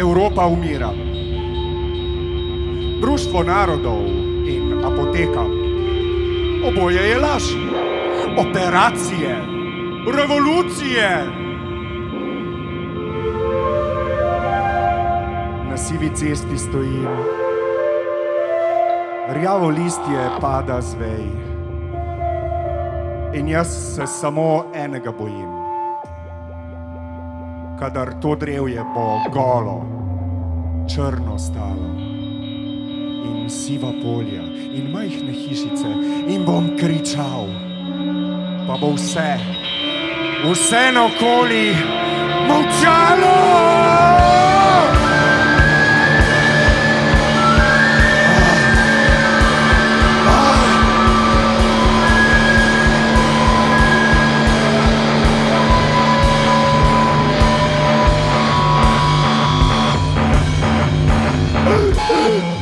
Evropa umira. Društvo narodov in apoteka. Oboje je laž. Operacije, revolucije. Na sivi cesti stojim, rjavo listje pada z vej. In jaz se samo enega bojim. Kadar to drevje bo golo, črno stalo in siva polja in majhne hišice in bom kričal, pa bo vse, vse naokoli molčalo. Woo!